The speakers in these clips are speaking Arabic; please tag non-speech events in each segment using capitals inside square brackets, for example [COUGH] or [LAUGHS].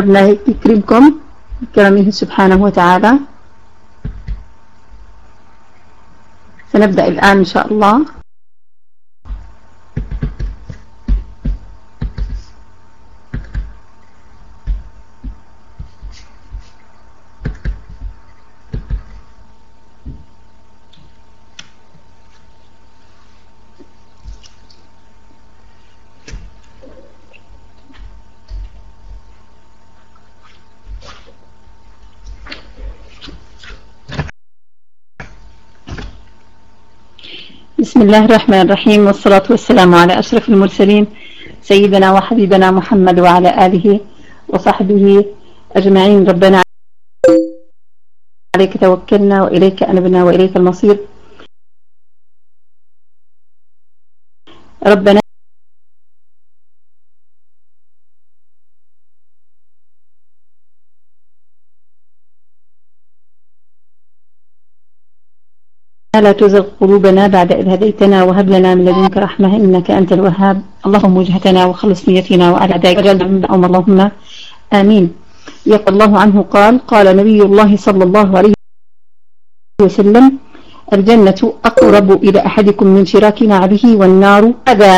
ربنا يكرمكم بكرمه سبحانه وتعالى. سنبدأ الآن إن شاء الله. بسم الله الرحمن الرحيم والصلاة والسلام على أشرف المرسلين سيدنا وحبيبنا محمد وعلى آله وصحبه أجمعين. ربنا عليك توكلنا وإليك أنبنا وإليك المصير. ربنا لا تزغ قلوبنا بعد إذ هديتنا وهب لنا من لدنك رحمة إنك أنت الوهاب. اللهم وجهتنا وخلص نيتنا وعلى أعدائك اللهم آمين. يقول الله عنه قال قال نبي الله صلى الله عليه وسلم الجنة أقرب إلى أحدكم من شراك نعبه والنار هذا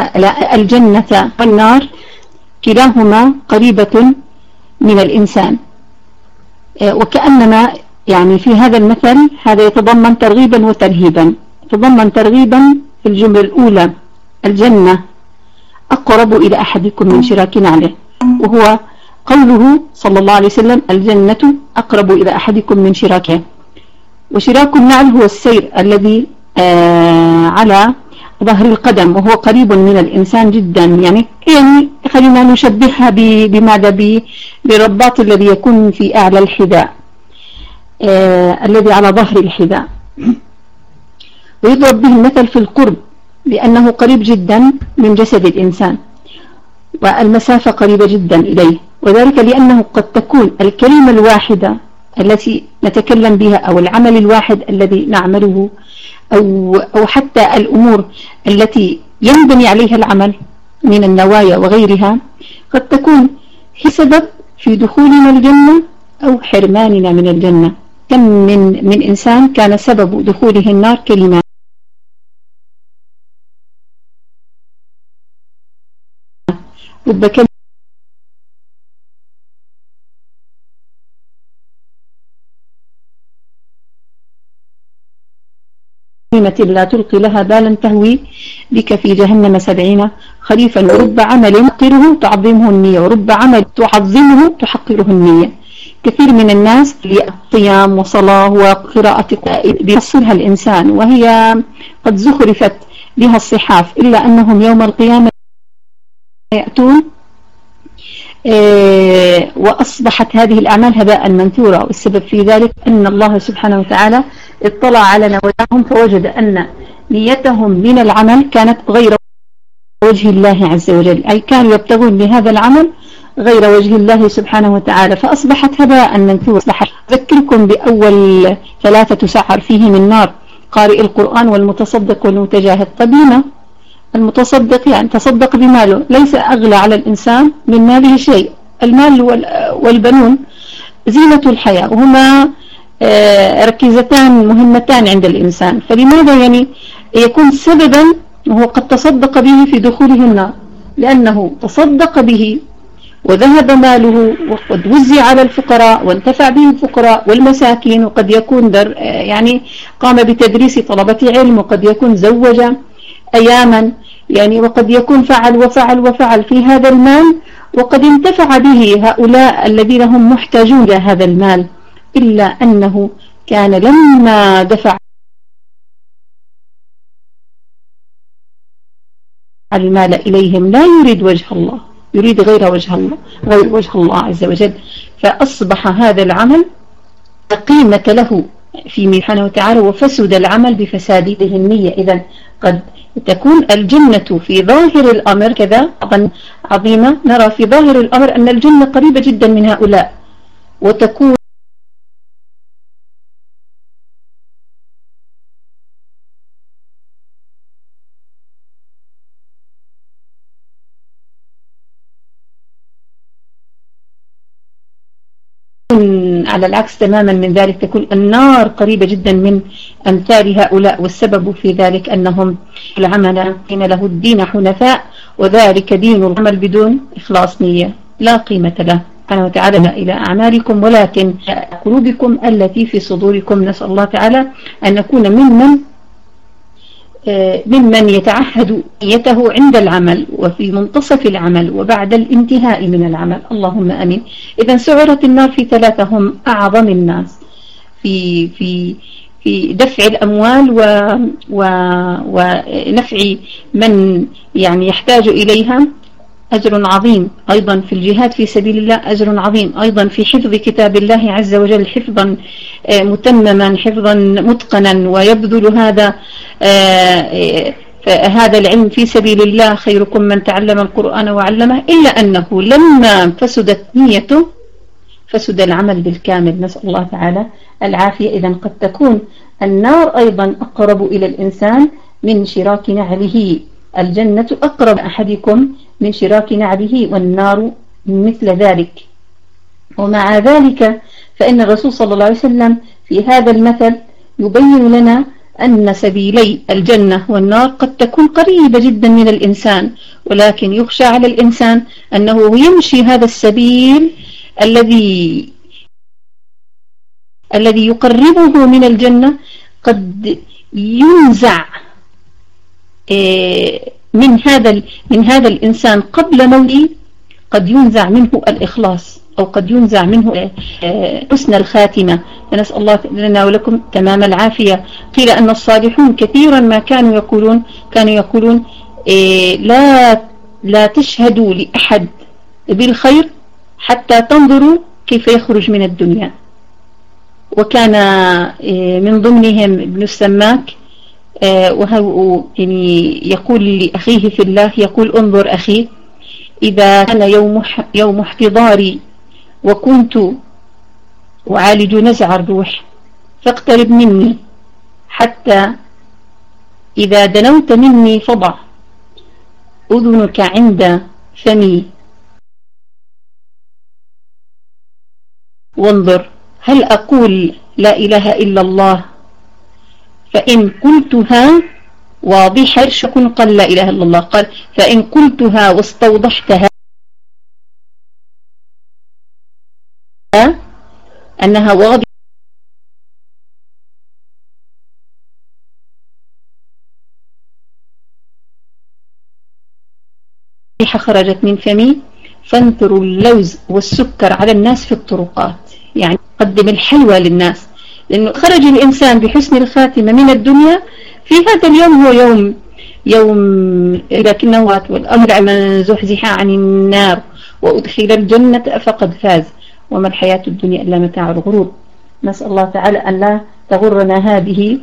الجنة والنار كلاهما قريبة من الإنسان. وكأنما يعني في هذا المثل هذا يتضمن ترغيبا وترهيبا. يتضمن ترغيبا في الجملة الأولى الجنة أقرب إلى أحدكم من شراك نعله وهو قوله صلى الله عليه وسلم الجنة أقرب إلى أحدكم من شراكه. وشراك النعل هو السير الذي آه على ظهر القدم وهو قريب من الإنسان جدا. يعني يعني خلينا نشبهها بماذا؟ بالرباط الذي يكون في أعلى الحذاء. الذي على ظهر الحذاء. ويضرب به المثل في القرب لأنه قريب جدا من جسد الإنسان والمسافة قريبة جدا إليه. وذلك لأنه قد تكون الكلمة الواحدة التي نتكلم بها أو العمل الواحد الذي نعمله أو, أو حتى الأمور التي ينبني عليها العمل من النوايا وغيرها قد تكون هي سبب في دخولنا الجنة أو حرماننا من الجنة. كم من من إنسان كان سبب دخوله النار كلمة رب كلمة لا تلقي لها بالا تهوي بك في جهنم سبعين خريفا ورب عمل تحقره تعظمه النية ورب عمل تعظمه تحقره النية. كثير من الناس قيام وصلاة وقراءة بيصلها الإنسان وهي قد زخرفت بها الصحاف إلا أنهم يوم القيامة يأتون إيه وأصبحت هذه الأعمال هباء منثورا والسبب في ذلك أن الله سبحانه وتعالى اطلع على نواياهم فوجد أن نيتهم من العمل كانت غير وجه الله عز وجل أي كانوا يبتغون بهذا العمل غير وجه الله سبحانه وتعالى فأصبحت هباء منثورا أصبحت. أذكركم بأول ثلاثة تسعر فيه من نار قارئ القرآن والمتصدق والمتجاهد. طبينا المتصدق يعني تصدق بماله. ليس أغلى على الإنسان من ماله شيء المال والبنون زينة الحياة وهما آه، ركيزتان مهمتان عند الإنسان. فلماذا يعني يكون سببا وهو قد تصدق به في دخوله النار؟ لأنه تصدق به وذهب ماله وقد وزع على الفقراء وانتفع به الفقراء والمساكين وقد يكون در يعني قام بتدريس طلبة علم وقد يكون زوج أياما يعني وقد يكون فعل وفعل وفعل في هذا المال وقد انتفع به هؤلاء الذين هم محتاجون إلى هذا المال إلا أنه كان لما دفع المال إليهم لا يريد وجه الله. يريد غير وجه الله غير وجه الله عز وجل. فأصبح هذا العمل قيمة له في سبحانه وتعالى وفسد العمل بفساد النية إذا قد تكون الجنة في ظاهر الأمر كذا عظيمة نرى في ظاهر الأمر أن الجنة قريبة جدا من هؤلاء وتكون على العكس تماما من ذلك تكون النار قريبة جدا من أمثال هؤلاء والسبب في ذلك أنهم العمل حين له الدين حنفاء وذلك دين العمل بدون إخلاص نية لا قيمة له. سبحانه وتعالى إلى أعمالكم ولكن قلوبكم التي في صدوركم. نسأل الله تعالى أن نكون ممن ممن يتعهد نيته عند العمل وفي منتصف العمل وبعد الانتهاء من العمل. اللهم أمين. إذا سعرت النار في ثلاثة هم أعظم الناس في في في دفع الأموال و و ونفع من يعني يحتاج إليها. أجر عظيم. أيضا في الجهاد في سبيل الله أجر عظيم. أيضا في حفظ كتاب الله عز وجل حفظا آه، متمما حفظا متقنا ويبذل هذا آه، هذا العلم في سبيل الله. خيركم من تعلم القرآن وعلمه إلا أنه لما فسدت نيته فسد العمل بالكامل. نسأل الله تعالى العافية. إذا قد تكون النار أيضا أقرب إلى الإنسان من شراك نعله. الجنة أقرب أحدكم من شراك نعبه والنار مثل ذلك. ومع ذلك فإن الرسول صلى الله عليه وسلم في هذا المثل يبين لنا أن سبيلي الجنة والنار قد تكون قريبة جدا من الإنسان ولكن يخشى على الإنسان أنه يمشي هذا السبيل الذي الذي يقربه من الجنة قد ينزع إيه من هذا من هذا الإنسان قبل موته قد ينزع منه الإخلاص أو قد ينزع منه آه، حسن الخاتمة. فنسأل الله لنا ولكم تمام العافية. قيل أن الصالحون كثيرا ما كانوا يقولون كانوا يقولون آه، لا لا تشهدوا لأحد بالخير حتى تنظروا كيف يخرج من الدنيا. وكان آه، من ضمنهم ابن السماك وهو يعني يقول لأخيه في الله يقول انظر أخي إذا كان يوم يوم احتضاري وكنت أعالج نزع الروح فاقترب مني حتى إذا دنوت مني فضع أذنك عند فمي. وانظر هل أقول لا إله إلا الله؟ فإن قلتها واضحة شكون قال لا إله إلا الله. قال فإن قلتها واستوضحتها أنها واضحة. خرجت من فمي. فانثروا اللوز والسكر على الناس في الطرقات. يعني قدم الحلوى للناس. لأنه خرج الإنسان بحسن الخاتمة من الدنيا. في هذا اليوم هو يوم يوم لكنه والأمر من زحزح عن النار وأدخل الجنة فقد فاز. وما الحياة الدنيا إلا متاع الغرور. نسأل الله تعالى أن لا تغرنا هذه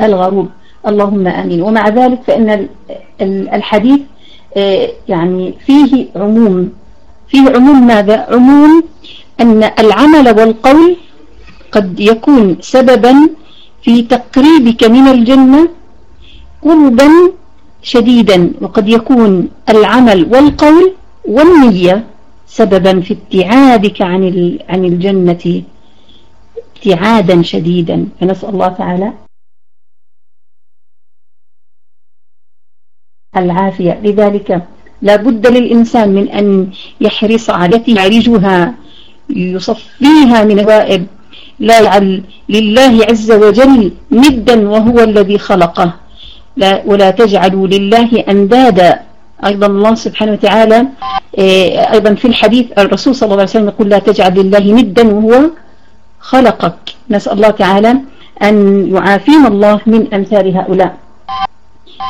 الغروب اللهم آمين. ومع ذلك فإن الحديث آه، يعني فيه عموم. فيه عموم ماذا؟ عموم أن العمل والقول قد يكون سببا في تقريبك من الجنة قربا شديدا وقد يكون العمل والقول والنية سببا في ابتعادك عن عن الجنة ابتعادا شديدا. فنسأل الله تعالى العافية. لذلك لا بد للإنسان من أن يحرص على التي يعرجها يصفيها من الوائب لا يجعل لله عز وجل ندا وهو الذي خلقه. لا ولا تجعلوا لله أندادا. أيضا الله سبحانه وتعالى آه، أيضا في الحديث الرسول صلى الله عليه وسلم يقول لا تجعل لله ندا وهو خلقك. نسأل الله تعالى أن يعافينا الله من أمثال هؤلاء.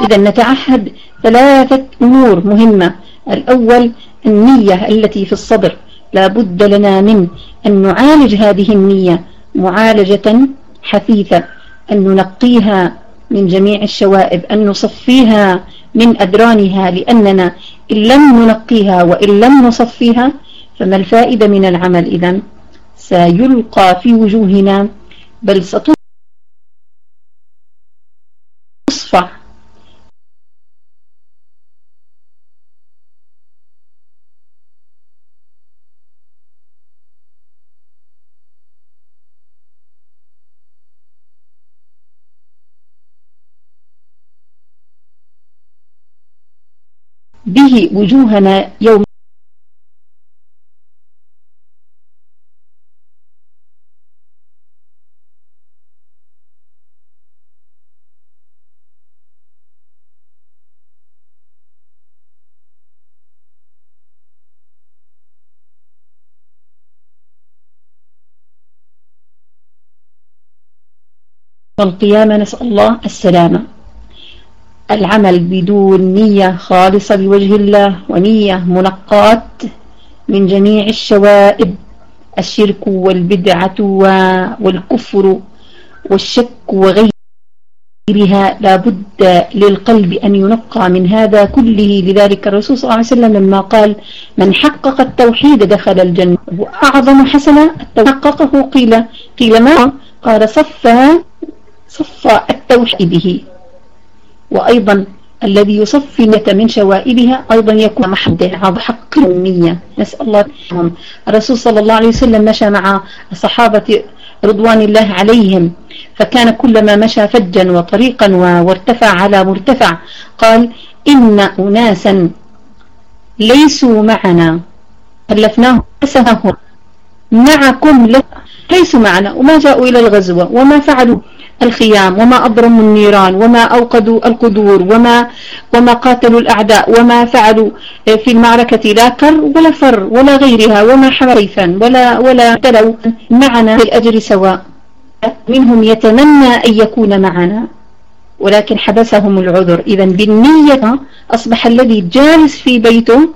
إذا نتعهد ثلاثة أمور مهمة. الأول النية التي في الصدر. لا بد لنا من أن نعالج هذه النية. معالجة حثيثة أن ننقيها من جميع الشوائب أن نصفيها من أدرانها لأننا إن لم ننقيها وإن لم نصفيها فما الفائدة من العمل؟ إذن سيلقى في وجوهنا بل ستصفى به وجوهنا يوم والقيامة نسأل الله السلامة. العمل بدون نية خالصة لوجه الله ونية منقات من جميع الشوائب الشرك والبدعة والكفر والشك وغيرها. لابد للقلب أن ينقى من هذا كله. لذلك الرسول صلى الله عليه وسلم لما قال من حقق التوحيد دخل الجنة. وأعظم حسنة حققه قيل قيل ما؟ قال صفها صفى التوحيد به. وأيضا الذي يصفي النية من شوائبها أيضا يكون محده هذا حق النية نسأل الله الرسول صلى الله عليه وسلم مشى مع الصحابة رضوان الله عليهم فكان كلما مشى فجا وطريقا وارتفع على مرتفع قال إن أناسا ليسوا معنا. خلفناهم معكم ليسوا معنا. وما جاءوا إلى الغزوة وما فعلوا. الخيام وما أضرموا النيران وما أوقدوا القدور وما وما قاتلوا الأعداء وما فعلوا في المعركة لا كر ولا فر ولا غيرها وما حريفا ولا ولا تلوا معنا في الأجر سواء. منهم يتمنى أن يكون معنا ولكن حبسهم العذر. إذا بالنية أصبح الذي جالس في بيته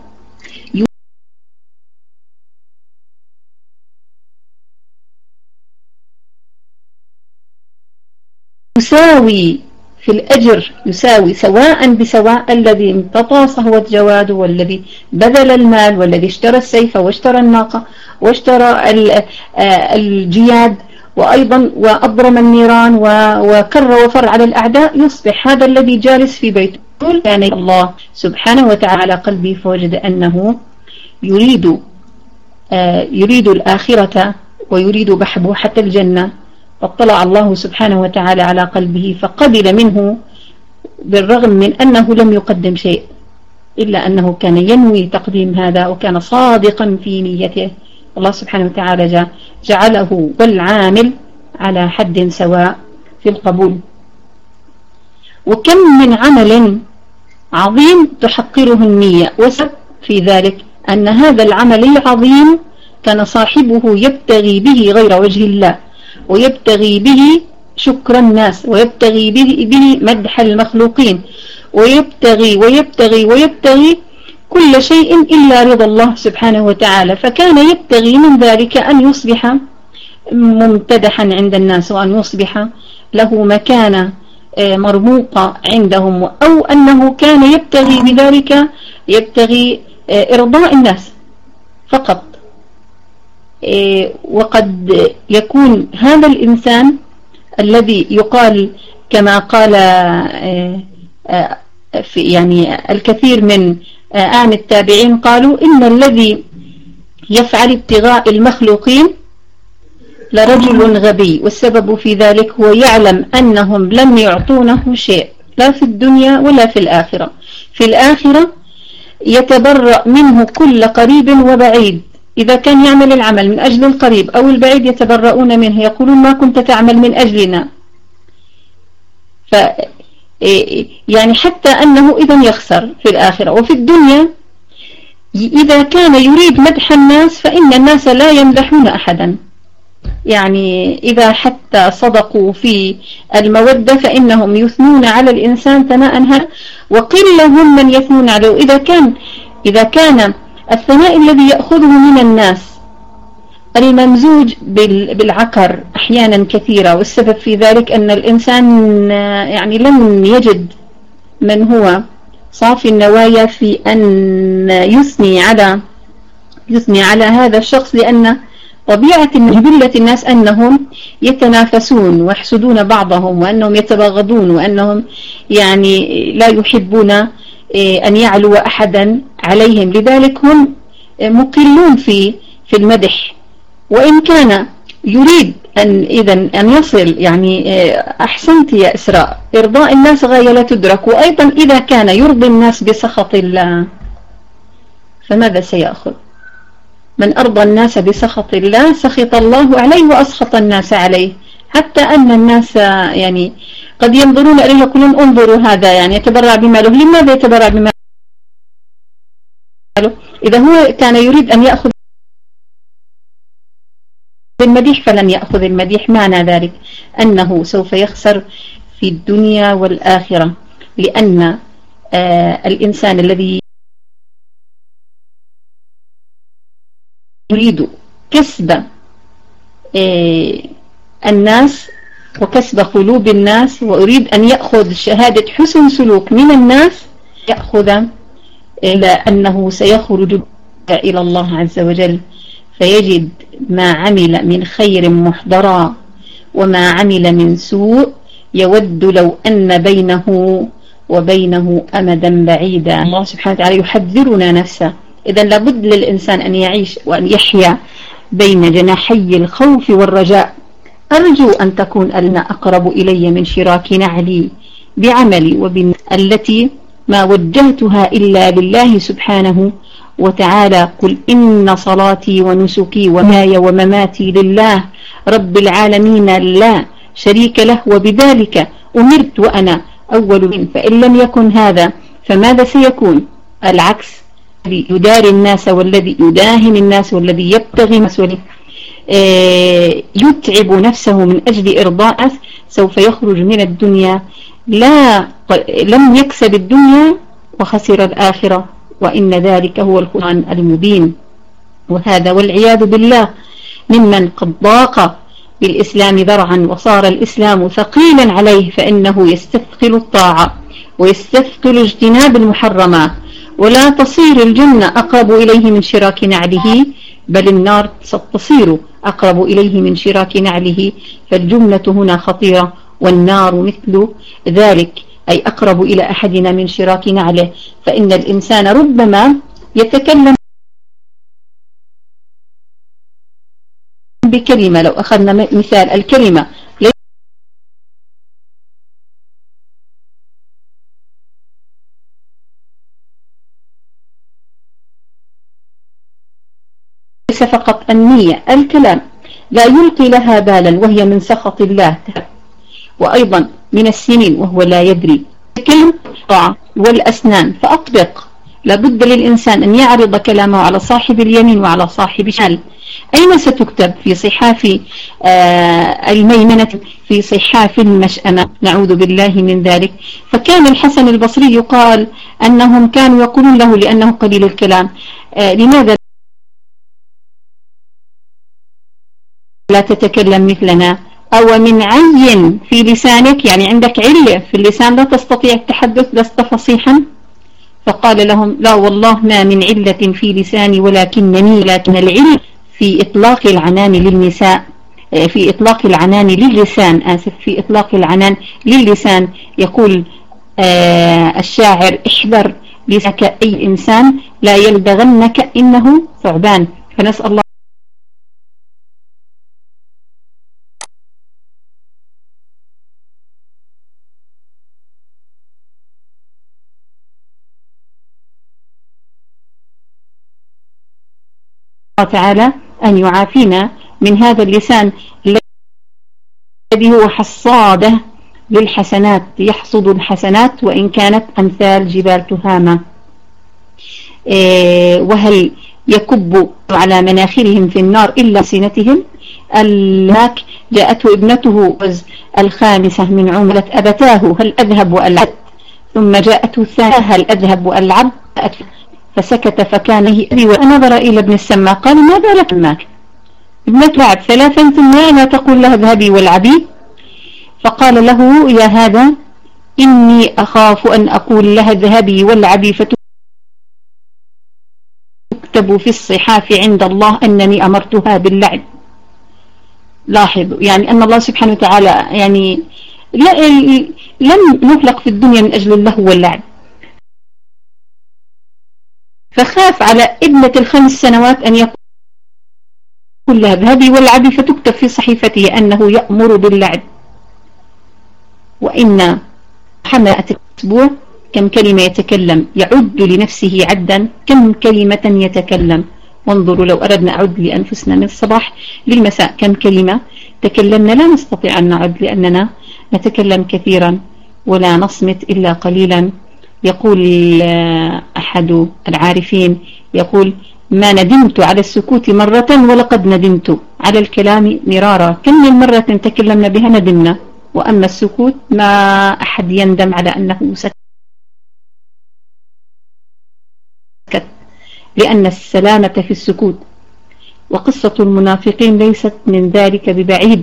يساوي في الأجر يساوي سواء بسواء الذي امتطى صهوة جواده والذي بذل المال والذي اشترى السيف واشترى الناقة واشترى آه، الجياد وأيضا وأضرم النيران وكر وفر على الأعداء يصبح هذا الذي جالس في بيته. كان الله سبحانه وتعالى على قلبه فوجد أنه يريد آه، يريد الآخرة ويريد بحبوحة الجنة. فاطلع الله سبحانه وتعالى على قلبه فقبل منه بالرغم من أنه لم يقدم شيء إلا أنه كان ينوي تقديم هذا وكان صادقا في نيته. الله سبحانه وتعالى جعله والعامل على حد سواء في القبول. وكم من عمل عظيم تحقره النية. وسب في ذلك أن هذا العمل العظيم كان صاحبه يبتغي به غير وجه الله. ويبتغي به شكر الناس ويبتغي به, به مدح المخلوقين ويبتغي ويبتغي ويبتغي كل شيء إلا رضا الله سبحانه وتعالى. فكان يبتغي من ذلك أن يصبح ممتدحا عند الناس وأن يصبح له مكانة آه، مرموقة عندهم أو أنه كان يبتغي بذلك يبتغي آه، إرضاء الناس فقط. وقد يكون هذا الإنسان الذي يقال كما قال إيه، في يعني الكثير من آن التابعين قالوا إن الذي يفعل ابتغاء المخلوقين لرجل غبي والسبب في ذلك هو يعلم أنهم لم يعطونه شيء لا في الدنيا ولا في الآخرة. في الآخرة يتبرأ منه كل قريب وبعيد. إذا كان يعمل العمل من أجل القريب أو البعيد يتبرؤون منه يقولون ما كنت تعمل من أجلنا. ف يعني حتى أنه إذا يخسر في الآخرة. وفي الدنيا إذا كان يريد مدح الناس فإن الناس لا يمدحون أحدا. يعني إذا حتى صدقوا في المودة فإنهم يثنون على الإنسان ثناء وقل هم من يثنون عليه. إذا كان إذا كان الثناء الذي يأخذه من الناس الممزوج بالعكر أحيانا كثيرة والسبب في ذلك أن الإنسان يعني لم يجد من هو صافي النوايا في أن يثني على يثني على هذا الشخص لأن طبيعة جبلة الناس أنهم يتنافسون ويحسدون بعضهم وأنهم يتبغضون وأنهم يعني لا يحبون أن يعلو أحدا عليهم. لذلك هم مقلون في في المدح. وإن كان يريد أن إذا أن يصل يعني إيه، أحسنت يا إسراء إرضاء الناس غاية لا تدرك. وأيضا إذا كان يرضي الناس بسخط الله فماذا سيأخذ؟ من أرضى الناس بسخط الله سخط الله عليه وأسخط الناس عليه. حتى أن الناس يعني قد ينظرون إليه يقولون انظروا هذا يعني يتبرع بماله. لماذا يتبرع بماله؟ إذا هو كان يريد أن يأخذ المديح فلن يأخذ المديح. معنى ذلك أنه سوف يخسر في الدنيا والآخرة لأن آه الإنسان الذي يريد كسب آه الناس وكسب قلوب الناس وأريد أن يأخذ شهادة حسن سلوك من الناس يأخذ إلى أنه سيخرج إلى الله عز وجل فيجد ما عمل من خير محضرا وما عمل من سوء يود لو أن بينه وبينه أمدا بعيدا. الله سبحانه وتعالى يحذرنا نفسه. إذا لابد للإنسان أن يعيش وأن يحيا بين جناحي الخوف والرجاء. أرجو أن تكون ألنا أقرب إلي من شراك نعلي بعملي وبن التي ما وجهتها إلا لله سبحانه وتعالى قل إن صلاتي ونسكي وماي ومماتي لله رب العالمين لا شريك له وبذلك أمرت وأنا أول من فإن لم يكن هذا فماذا سيكون؟ العكس. الذي يداري الناس والذي يداهن الناس والذي يبتغي مسؤوليه يتعب نفسه من أجل إرضاء سوف يخرج من الدنيا. لا لم يكسب الدنيا وخسر الآخرة وإن ذلك هو الخسران المبين. وهذا والعياذ بالله ممن قد ضاق بالإسلام ذرعا وصار الإسلام ثقيلا عليه فإنه يستثقل الطاعة ويستثقل اجتناب المحرمات ولا تصير الجنة أقرب إليه من شراك نعله بل النار ستصير أقرب إليه من شراك نعله فالجملة هنا خطيرة والنار مثل ذلك أي أقرب إلى أحدنا من شراك نعله. فإن الإنسان ربما يتكلم بكلمة. لو أخذنا مثال الكلمة ليس فقط النية الكلام. لا يلقي لها بالا وهي من سخط الله. وأيضا من السنين وهو لا يدري. الكلم والأسنان فأطبق. لابد للإنسان أن يعرض كلامه على صاحب اليمين وعلى صاحب الشمال. أين ستكتب؟ في صحاف آه الميمنة في صحاف المشأمة. نعوذ بالله من ذلك. فكان الحسن البصري يقال أنهم كانوا يقولون له لأنه قليل الكلام. آه لماذا لا تتكلم مثلنا. أو من عي في لسانك يعني عندك علة في اللسان لا تستطيع التحدث لست فصيحا؟ فقال لهم لا والله ما من علة في لساني ولكنني لكن العلة في إطلاق العنان للنساء. في إطلاق العنان للسان آسف في إطلاق العنان للسان يقول آه الشاعر احذر لسك أي إنسان لا يلدغنك إنه ثعبان. فنسأل الله تعالى أن يعافينا من هذا اللسان الذي هو حصادة للحسنات يحصد الحسنات وإن كانت أمثال جبال تهامة. إيه، وهل يكب على مناخرهم في النار إلا سنتهم؟ هناك جاءته ابنته الخامسة من عملة أبتاه هل أذهب وألعب؟ ثم جاءته الثانية هل أذهب وألعب؟ فسكت فكان يأبي ونظر إلى ابن السماء قال ماذا لك معك ابنك لعب ثلاثا ثم لا تقول له اذهبي والعبي. فقال له يا هذا إني أخاف أن أقول لها اذهبي والعبي فتكتب في الصحاف عند الله أنني أمرتها باللعب. لاحظوا يعني أن الله سبحانه وتعالى يعني لم نخلق في الدنيا من أجل اللهو واللعب. فخاف على ابنة الخمس سنوات أن يقول لها اذهبي والعبي فتكتب في صحيفته أنه يأمر باللعب. وإن حملة الأسبوع كم كلمة يتكلم؟ يعد لنفسه عدا. كم كلمة يتكلم؟ وانظروا لو أردنا أعد لأنفسنا من الصباح للمساء. كم كلمة؟ تكلمنا. لا نستطيع أن نعد لأننا نتكلم كثيرا ولا نصمت إلا قليلا. يقول أحد العارفين يقول ما ندمت على السكوت مرة ولقد ندمت على الكلام مرارا. كم من مرة تكلمنا بها ندمنا. وأما السكوت ما أحد يندم على أنه سكت لأن السلامة في السكوت. وقصة المنافقين ليست من ذلك ببعيد.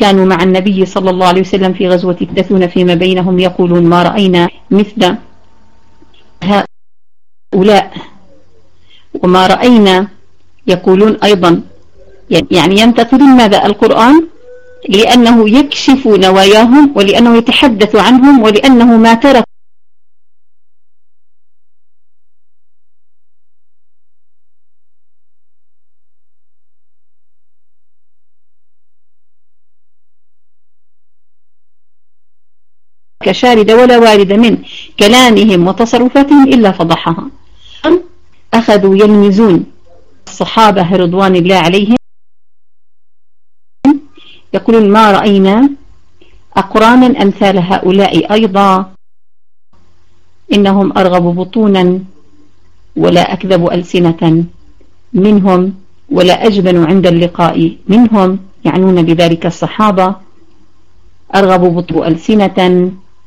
كانوا مع النبي صلى الله عليه وسلم في غزوة يحدثون فيما بينهم يقولون ما رأينا مثل هؤلاء وما رأينا يقولون أيضا. يعني ينتقدون ماذا؟ القرآن لأنه يكشف نواياهم ولأنه يتحدث عنهم ولأنه ما ترك كشارد ولا وارد من كلامهم وتصرفاتهم إلا فضحها. أخذوا يلمزون الصحابة رضوان الله عليهم. يقولون ما رأينا؟ أقرانا أمثال هؤلاء أيضا. إنهم أرغب بطونا ولا أكذب ألسنة منهم ولا أجبن عند اللقاء منهم يعنون بذلك الصحابة. أرغب بطو ألسنة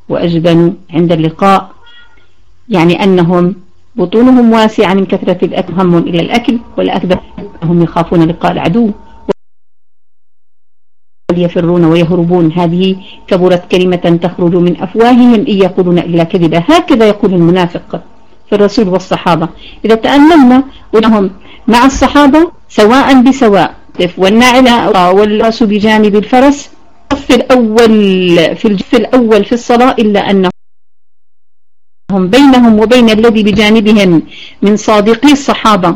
وأجبن عند اللقاء يعني أنهم بطونهم واسعة من كثرة الأكل هم إلى الأكل والأكبر هم يخافون لقاء العدو. يفرون ويهربون. هذه كبرت كلمة تخرج من أفواههم إن يقولون إلا كذبا. هكذا يقول المنافق في الرسول والصحابة. إذا تأملنا أنهم مع الصحابة سواء بسواء والنعلة والرأس بجانب الفرس الصف الأول في الجف الأول في الصلاة إلا أنهم بينهم وبين الذي بجانبهم من صادقي الصحابة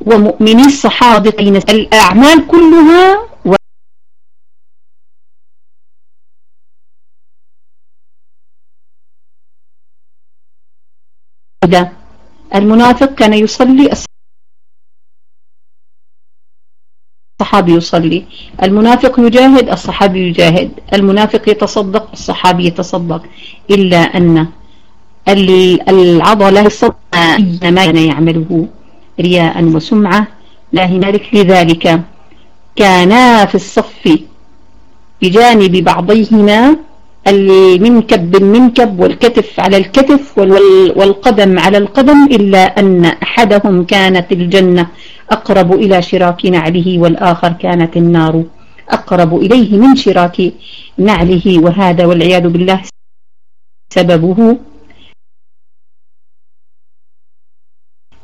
ومؤمني الصحابة الأعمال كلها المنافق كان يصلي الصحابي يصلي المنافق يجاهد الصحابي يجاهد المنافق يتصدق الصحابي يتصدق إلا أن العضلة ما كان يعمله رياء وسمعة لا هنالك لذلك. كانا في الصف بجانب بعضيهما المنكب بالمنكب والكتف على الكتف والقدم على القدم إلا أن أحدهم كانت الجنة أقرب إلى شراك نعله والآخر كانت النار أقرب إليه من شراك نعله وهذا والعياذ بالله سببه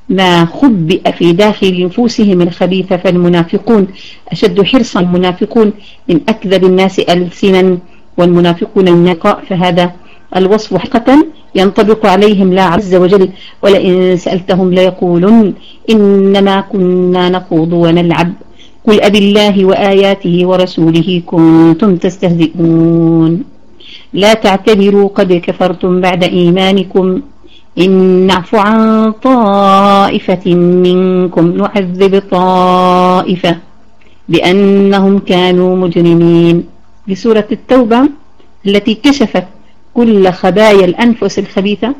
ما خبئ في داخل نفوسهم الخبيثة فالمنافقون أشد حرصا المنافقون من أكذب الناس ألسنا والمنافقون النقاء فهذا الوصف حقا ينطبق عليهم لا عز وجل ولئن سألتهم ليقولن إنما كنا نخوض ونلعب. قل أبي الله وآياته ورسوله كنتم تستهزئون. لا تعتذروا قد كفرتم بعد إيمانكم. إن نعف عن طائفة منكم نعذب طائفة بأنهم كانوا مجرمين. بسورة التوبة التي كشفت كل خبايا الأنفس الخبيثة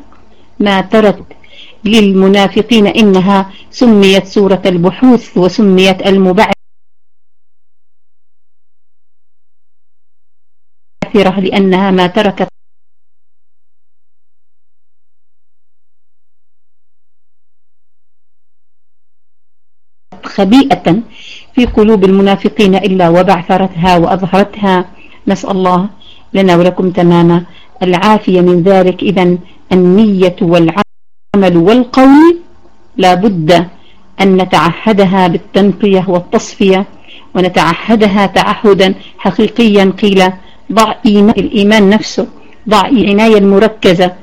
ما ترك للمنافقين إنها سميت سورة البحوث وسميت المبعثرة لأنها ما تركت خبيئة في قلوب المنافقين إلا وبعثرتها وأظهرتها نسأل الله لنا ولكم تماما العافية من ذلك. إذا النية والعمل والقول لا بد أن نتعهدها بالتنقية والتصفية ونتعهدها تعهدا حقيقيا. قيل ضع إيمان الإيمان نفسه ضع العناية المركزة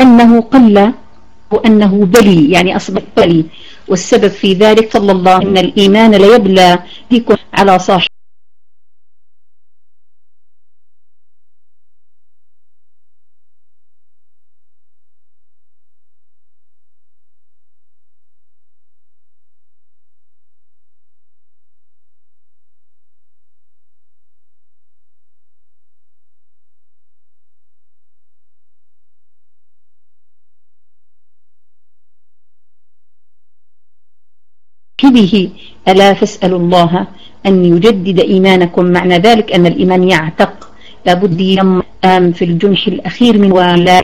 أنه قل وأنه بلي يعني أصبح بلي. والسبب في ذلك صلى الله أن الإيمان ليبلى على صاحب صاحبه ألا فاسألوا الله أن يجدد إيمانكم معنى ذلك أن الإيمان يعتق. لابد يم في الجنح الأخير من ولا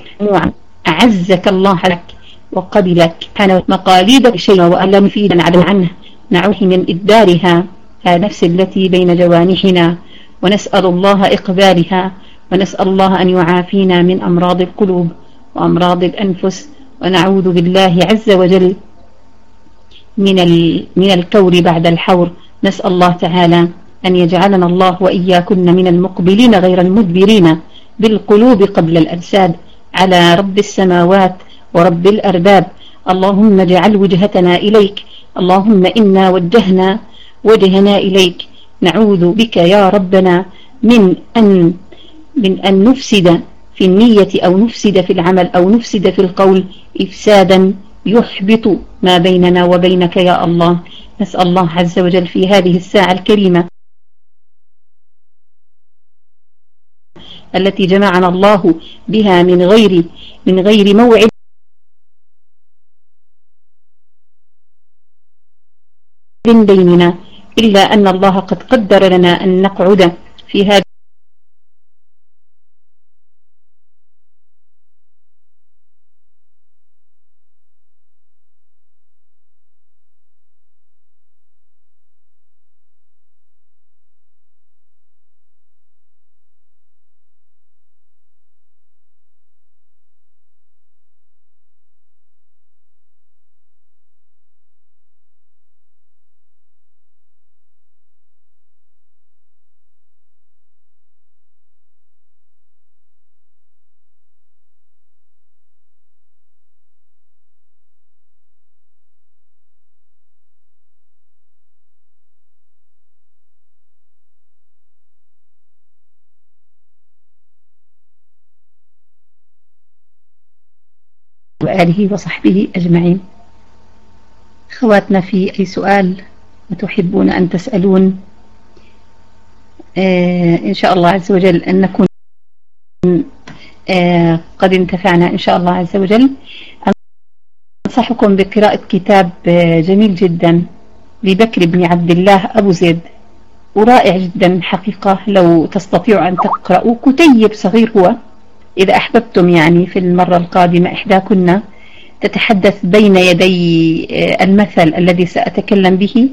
أعزك الله لك وقبلك. كان مقاليدك شيء وألا مفيدا على عنه. نعوه من إدارها نفس التي بين جوانحنا. ونسأل الله إقبالها. ونسأل الله أن يعافينا من أمراض القلوب وأمراض الأنفس. ونعوذ بالله عز وجل من من الكور بعد الحور. نسأل الله تعالى أن يجعلنا الله وإياكن من المقبلين غير المدبرين بالقلوب قبل الأجساد على رب السماوات ورب الأرباب. اللهم اجعل وجهتنا إليك. اللهم إنا وجهنا وجهنا إليك. نعوذ بك يا ربنا من أن من أن نفسد في النية أو نفسد في العمل أو نفسد في القول إفسادا يحبط ما بيننا وبينك يا الله. نسأل الله عز وجل في هذه الساعة الكريمة التي جمعنا الله بها من غير من غير موعد. بيننا إلا أن الله قد قدر لنا أن نقعد في هذا وآله وصحبه أجمعين. خواتنا في أي سؤال وتحبون أن تسألون؟ آه إن شاء الله عز وجل أن نكون آه قد انتفعنا إن شاء الله عز وجل. أنصحكم بقراءة كتاب آه جميل جدا لبكر بن عبد الله أبو زيد. ورائع جدا حقيقة لو تستطيعوا أن تقرأوا كتيب صغير هو إذا أحببتم يعني في المرة القادمة إحداكن. تتحدث بين يدي آه، المثل الذي سأتكلم به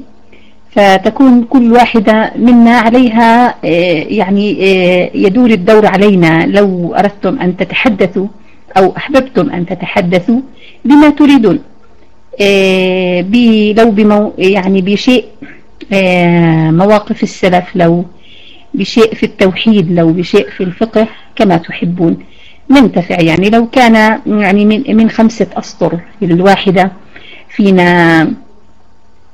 فتكون كل واحدة منا عليها آه، يعني آه، يدور الدور علينا. لو أردتم أن تتحدثوا أو أحببتم أن تتحدثوا بما تريدون لو بمو يعني بشيء مواقف السلف لو بشيء في التوحيد لو بشيء في الفقه كما تحبون. ننتفع يعني لو كان يعني من من خمسة أسطر الواحدة فينا.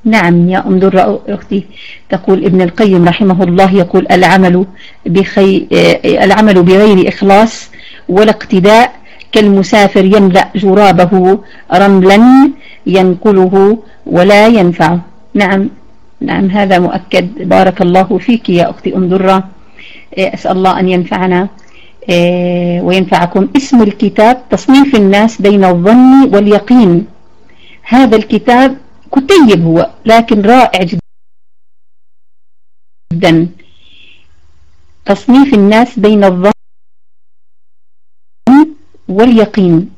نعم يا أم درة أختي تقول ابن القيم رحمه الله يقول العمل بخي العمل بغير إخلاص ولا اقتداء كالمسافر يملأ جرابه رملا ينقله ولا ينفعه نعم نعم هذا مؤكد. بارك الله فيك يا أختي أم درة. أسأل الله أن ينفعنا. وينفعكم. اسم الكتاب تصنيف الناس بين الظن واليقين. هذا الكتاب كتيب هو لكن رائع جدا. تصنيف الناس بين الظن واليقين.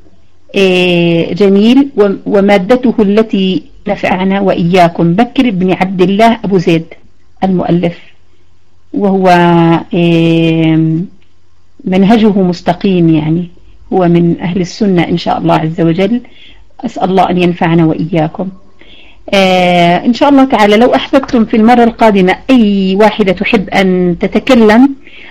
آه، جميل. ومادته التي نفعنا وإياكم. بكر بن عبد الله أبو زيد المؤلف. وهو منهجه مستقيم يعني. هو من أهل السنة إن شاء الله عز وجل. أسأل الله أن ينفعنا وإياكم. آه إن شاء الله تعالى لو أحببتم في المرة القادمة أي واحدة تحب أن تتكلم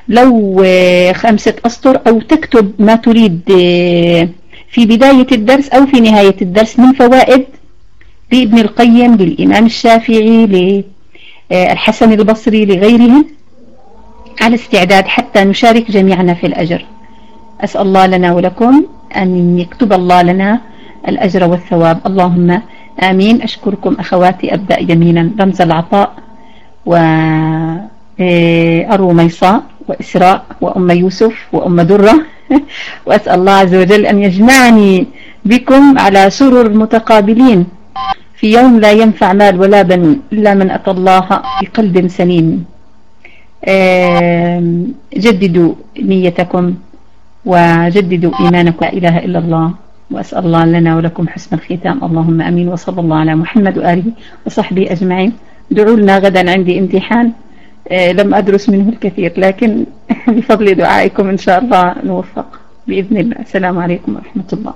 لو آه خمسة أسطر أو تكتب ما تريد آه في بداية الدرس أو في نهاية الدرس من فوائد لابن القيم للإمام الشافعي للحسن البصري لغيرهم. على استعداد حتى نشارك جميعنا في الأجر. أسأل الله لنا ولكم أن يكتب الله لنا الأجر والثواب. اللهم آمين. أشكركم أخواتي أبدأ يمينا. رمز العطاء وأرو ميصاء وإسراء وأم يوسف وأم درة. [LAUGHS] وأسأل الله عز وجل أن يجمعني بكم على سرر متقابلين. في يوم لا ينفع مال ولا بنون إلا من أتى الله بقلب سليم. جددوا نيتكم وجددوا إيمانكم لا إله إلا الله وأسأل الله لنا ولكم حسن الختام. اللهم أمين وصلى الله على محمد وآله وصحبه أجمعين. دعوا لنا غدا عندي امتحان. آه، لم أدرس منه الكثير لكن [LAUGHS] بفضل دعائكم إن شاء الله نوفق بإذن الله. السلام عليكم ورحمة الله.